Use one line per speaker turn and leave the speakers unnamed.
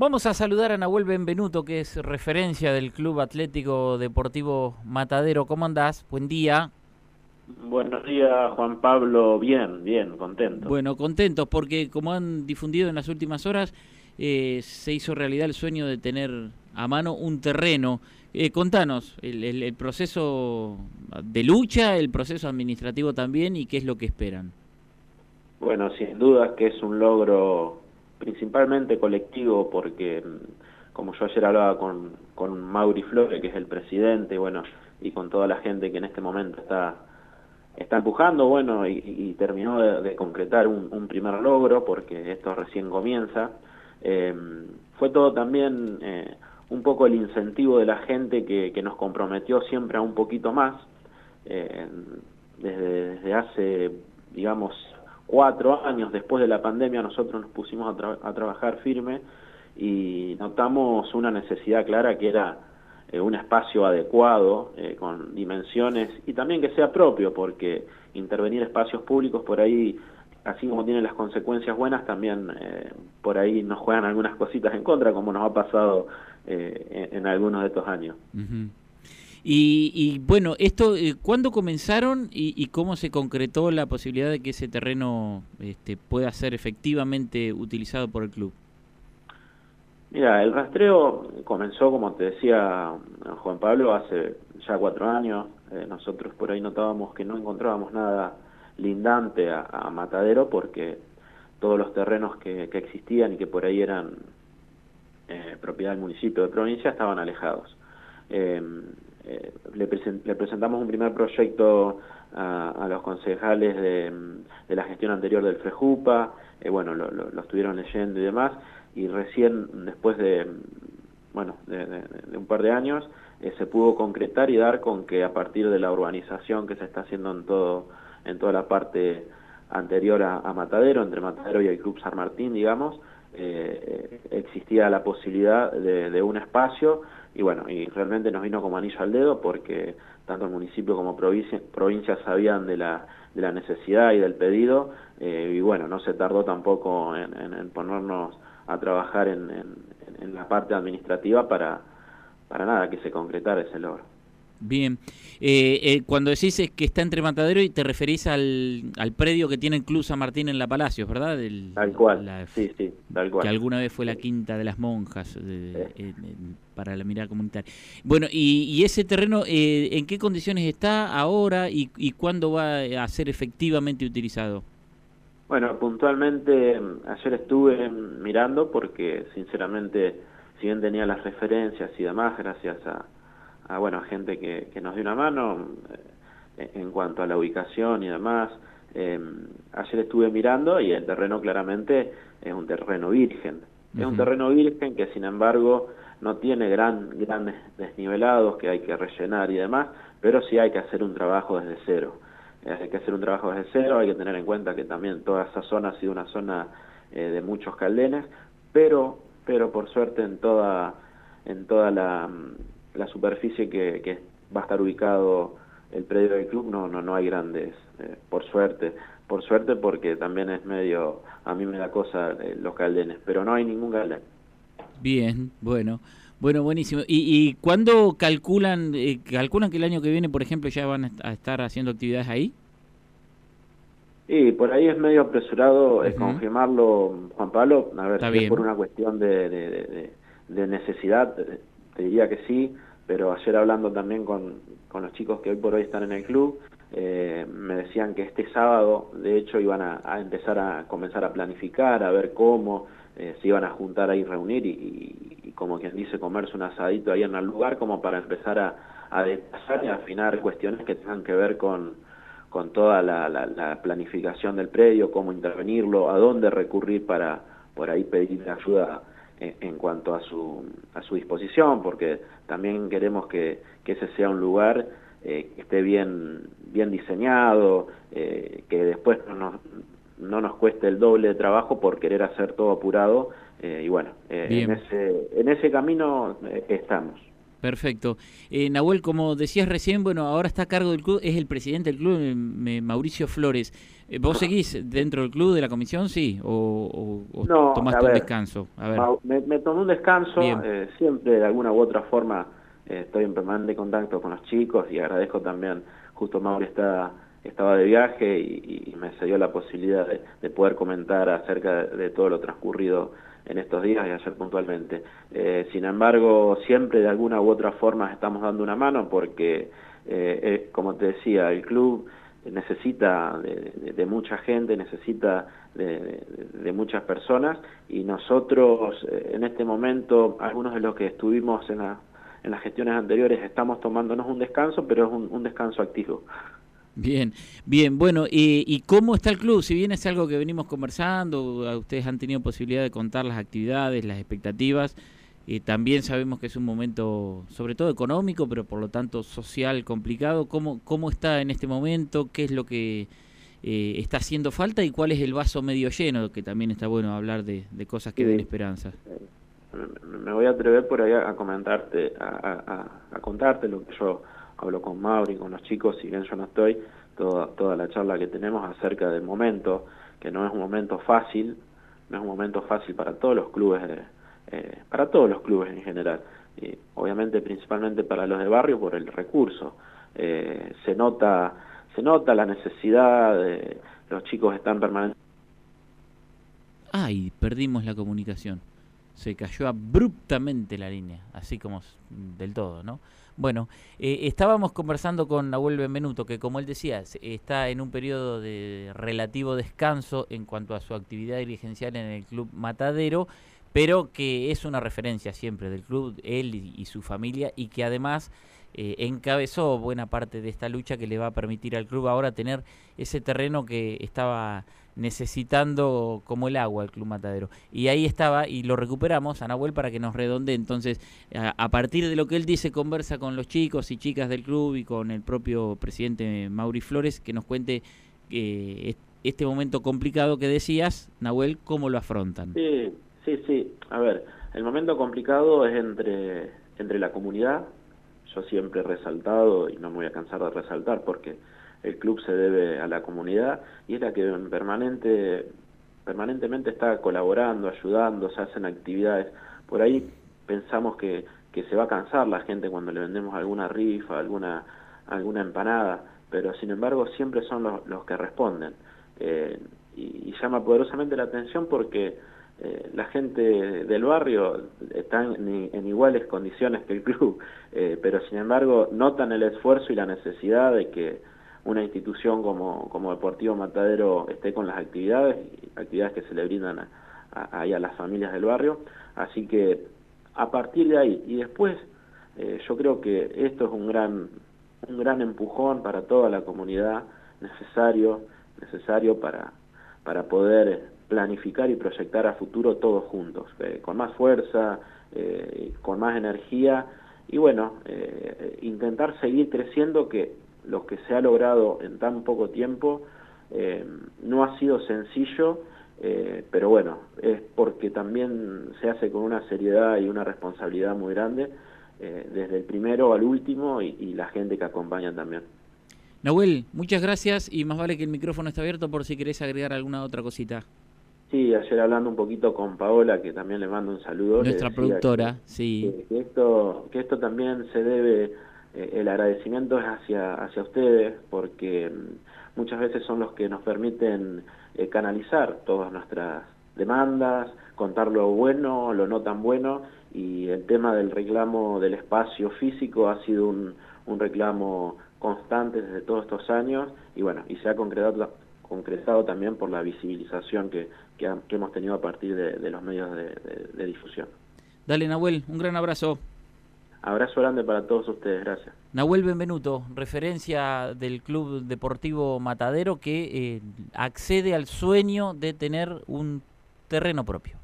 Vamos a saludar a Nahuel Benvenuto, que es referencia del Club Atlético Deportivo Matadero. ¿Cómo andás? Buen día.
Buenos días, Juan Pablo. Bien, bien, contento.
Bueno, contentos porque como han difundido en las últimas horas, eh, se hizo realidad el sueño de tener a mano un terreno. Eh, contanos el, proceso de lucha, el proceso administrativo también y qué es lo que esperan.
Bueno, sin duda que es un logro principalmente colectivo porque mm, como yo ayer hablaba con, con Mauri Flore, que es el presidente, bueno, y con toda la gente que en este momento está está empujando, bueno, y, terminó de, concretar un, primer logro, porque esto recién comienza. Eh, fue todo también eh, un poco el incentivo de la gente que, nos comprometió siempre a un poquito más. Eh, desde, desde, hace, digamos, cuatro años después de la pandemia, nosotros nos pusimos a, a trabajar firme y notamos una necesidad clara que era eh, un espacio adecuado, eh, con dimensiones, y también que sea propio, porque intervenir espacios públicos por ahí, así como tiene las consecuencias buenas, también eh, por ahí nos juegan algunas cositas en contra, como nos ha pasado en, algunos de estos años.
Y, bueno, esto, ¿cuándo comenzaron y, cómo se concretó la posibilidad de que ese terreno este, pueda ser efectivamente utilizado por el club?
Mira, el rastreo comenzó, como te decía Juan Pablo, hace ya cuatro años. Eh, nosotros por ahí notábamos que no encontrábamos nada lindante a, Matadero porque todos los terrenos que, existían y que por ahí eran eh, propiedad del municipio de provincia estaban alejados. Eh, le, presentamos un primer proyecto a, los concejales de, la gestión anterior del Frejupa, bueno, lo estuvieron leyendo y demás, y recién después de, bueno, de, un par de años eh, se pudo concretar y dar con que a partir de la urbanización que se está haciendo en todo en toda la parte anterior a, Matadero, entre Matadero y el Club San Martín, digamos, eh, existía la posibilidad de, un espacio y bueno, y realmente nos vino como anillo al dedo porque tanto el municipio como provincia, provincia sabían de la, de la necesidad y del pedido eh, y bueno, no se tardó tampoco en ponernos a trabajar en, en, la parte administrativa para, para nada que se concretara ese logro.
Bien, eh, eh, cuando decís que está entre Matadero y te referís al, al predio que tiene el Club San Martín en La Palacios, ¿verdad?
tal cual, sí, sí, tal cual.
Que alguna vez fue la quinta de las monjas para la mirada comunitaria. Bueno, y, y ese terreno, eh, ¿en qué condiciones está ahora y, y cuándo va a ser efectivamente utilizado?
Bueno, puntualmente ayer estuve mirando porque sinceramente, si bien tenía las referencias y demás, gracias a, bueno, a gente que, nos dio una mano eh, en cuanto a la ubicación y demás, eh, ayer estuve mirando y el terreno claramente es un terreno virgen. Es un terreno virgen que sin embargo no tiene gran, grandes desnivelados que hay que rellenar y demás, pero sí hay que hacer un trabajo desde cero. Hay que hacer un trabajo desde cero, hay que tener en cuenta que también toda esa zona ha sido una zona eh, de muchos caldenes, pero, pero por suerte en toda, en toda la, la superficie que, que, va a estar ubicado el predio del club no, no, no hay grandes, eh, por suerte, por suerte porque también es medio, a mí me da cosa eh, los caldenes, pero no hay ningún calden.
Bien, bueno. Bueno, buenísimo. ¿Y, y cuándo calculan, eh, calculan que el año que viene, por ejemplo, ya van a estar haciendo actividades ahí?
Sí, por ahí es medio apresurado eh, confirmarlo, Juan Pablo. A ver, si es por una cuestión de, de, necesidad, te diría que sí, pero ayer hablando también con, con los chicos que hoy por hoy están en el club, eh, me decían que este sábado, de hecho, iban a, empezar a comenzar a planificar, a ver cómo eh, se iban a juntar ahí, reunir y, como quien dice, comerse un asadito ahí en el lugar, como para empezar a, a y a afinar cuestiones que tengan que ver con, con toda la, planificación del predio, cómo intervenirlo, a dónde recurrir para por ahí pedir ayuda en, cuanto a su, a su disposición, porque también queremos que, que ese sea un lugar eh, que esté bien, bien diseñado, eh, que después no nos, no nos cueste el doble de trabajo por querer hacer todo apurado. Eh, y bueno, en, ese, en ese camino estamos.
Perfecto. Eh, Nahuel, como decías recién, bueno, ahora está a cargo del club, es el presidente del club, Mauricio Flores. Eh, ¿Vos seguís dentro del club de la comisión, sí? ¿O, tomaste un descanso?
A ver. Me, tomé un descanso, eh, siempre de alguna u otra forma eh, estoy en permanente contacto con los chicos y agradezco también, justo Mauri está, estaba de viaje y, me se dio la posibilidad de, poder comentar acerca de todo lo transcurrido en estos días y ayer puntualmente. Eh, sin embargo, siempre de alguna u otra forma estamos dando una mano porque, eh, eh, como te decía, el club necesita de, mucha gente, necesita de, muchas personas y nosotros en este momento, algunos de los que estuvimos en, en las gestiones anteriores, estamos tomándonos un descanso, pero es un descanso activo.
Bien, bien, bueno, ¿y, cómo está el club? Si bien es algo que venimos conversando, ustedes han tenido posibilidad de contar las actividades, las expectativas, eh, también sabemos que es un momento, sobre todo económico, pero por lo tanto social complicado. ¿Cómo, cómo está en este momento? ¿Qué es lo que eh, está haciendo falta y cuál es el vaso medio lleno? Que también está bueno hablar de, cosas que den esperanza.
Me voy a atrever por ahí a comentarte, a, a contarte lo que yo hablo con Mauri, con los chicos, si bien yo no estoy, toda, toda la charla que tenemos acerca del momento, que no es un momento fácil, no es un momento fácil para todos los clubes, eh, para todos los clubes en general, y obviamente principalmente para los de barrio por el recurso. Eh, se nota se nota la necesidad, los chicos están permanentemente...
Ay, perdimos la comunicación se cayó abruptamente la línea, así como del todo, ¿no? Bueno, eh, estábamos conversando con Nahuel Benvenuto, que como él decía, está en un periodo de relativo descanso en cuanto a su actividad dirigencial en el Club Matadero, pero que es una referencia siempre del club, él y, su familia, y que además eh, encabezó buena parte de esta lucha que le va a permitir al club ahora tener ese terreno que estaba necesitando como el agua el Club Matadero. Y ahí estaba, y lo recuperamos a Nahuel para que nos redonde. Entonces, a, partir de lo que él dice, conversa con los chicos y chicas del club y con el propio presidente Mauri Flores, que nos cuente eh, este momento complicado que decías, Nahuel, cómo lo afrontan.
Sí, sí, sí. A ver, el momento complicado es entre, entre la comunidad. Yo siempre he resaltado, y no me voy a cansar de resaltar, porque el club se debe a la comunidad y es la que permanente, permanentemente está colaborando, ayudando, se hacen actividades. Por ahí pensamos que, que se va a cansar la gente cuando le vendemos alguna rifa, alguna, alguna empanada, pero sin embargo siempre son los, los que responden. Eh, y, llama poderosamente la atención porque eh, la gente del barrio está en, iguales condiciones que el club, eh, pero sin embargo notan el esfuerzo y la necesidad de que una institución como, como Deportivo Matadero esté con las actividades, actividades que se le brindan a, a, las familias del barrio. Así que a partir de ahí, y después eh, yo creo que esto es un gran, un gran empujón para toda la comunidad, necesario, necesario para, para poder planificar y proyectar a futuro todos juntos, eh, con más fuerza, eh, con más energía y bueno, intentar seguir creciendo que lo que se ha logrado en tan poco tiempo eh, no ha sido sencillo, eh, pero bueno, es porque también se hace con una seriedad y una responsabilidad muy grande, eh, desde el primero al último y, y, la gente que acompaña también.
Nahuel, muchas gracias y más vale que el micrófono está abierto por si querés agregar alguna otra cosita.
Sí, ayer hablando un poquito con Paola, que también le mando un saludo.
Nuestra productora, sí.
Que, esto, que esto también se debe eh, el agradecimiento es hacia, hacia ustedes porque mm, muchas veces son los que nos permiten eh, canalizar todas nuestras demandas, contar lo bueno, lo no tan bueno y el tema del reclamo del espacio físico ha sido un, un reclamo constante desde todos estos años y bueno, y se ha concretado, concretado también por la visibilización que, que, hemos tenido a partir de, los medios de, de difusión.
Dale Nahuel, un gran abrazo.
Abrazo grande para todos ustedes, gracias.
Nahuel Benvenuto, referencia del Club Deportivo Matadero que eh, accede al sueño de tener un terreno propio.